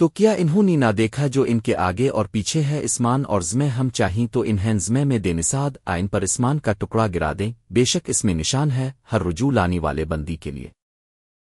تو کیا انہوں نے نہ دیکھا جو ان کے آگے اور پیچھے ہے اسمان اور زمیں ہم چاہیں تو انہیں زمیں میں دے نساد آئن پر اسمان کا ٹکڑا گرا دیں، بے شک اس میں نشان ہے ہر رجوع لانے والے بندی کے لیے۔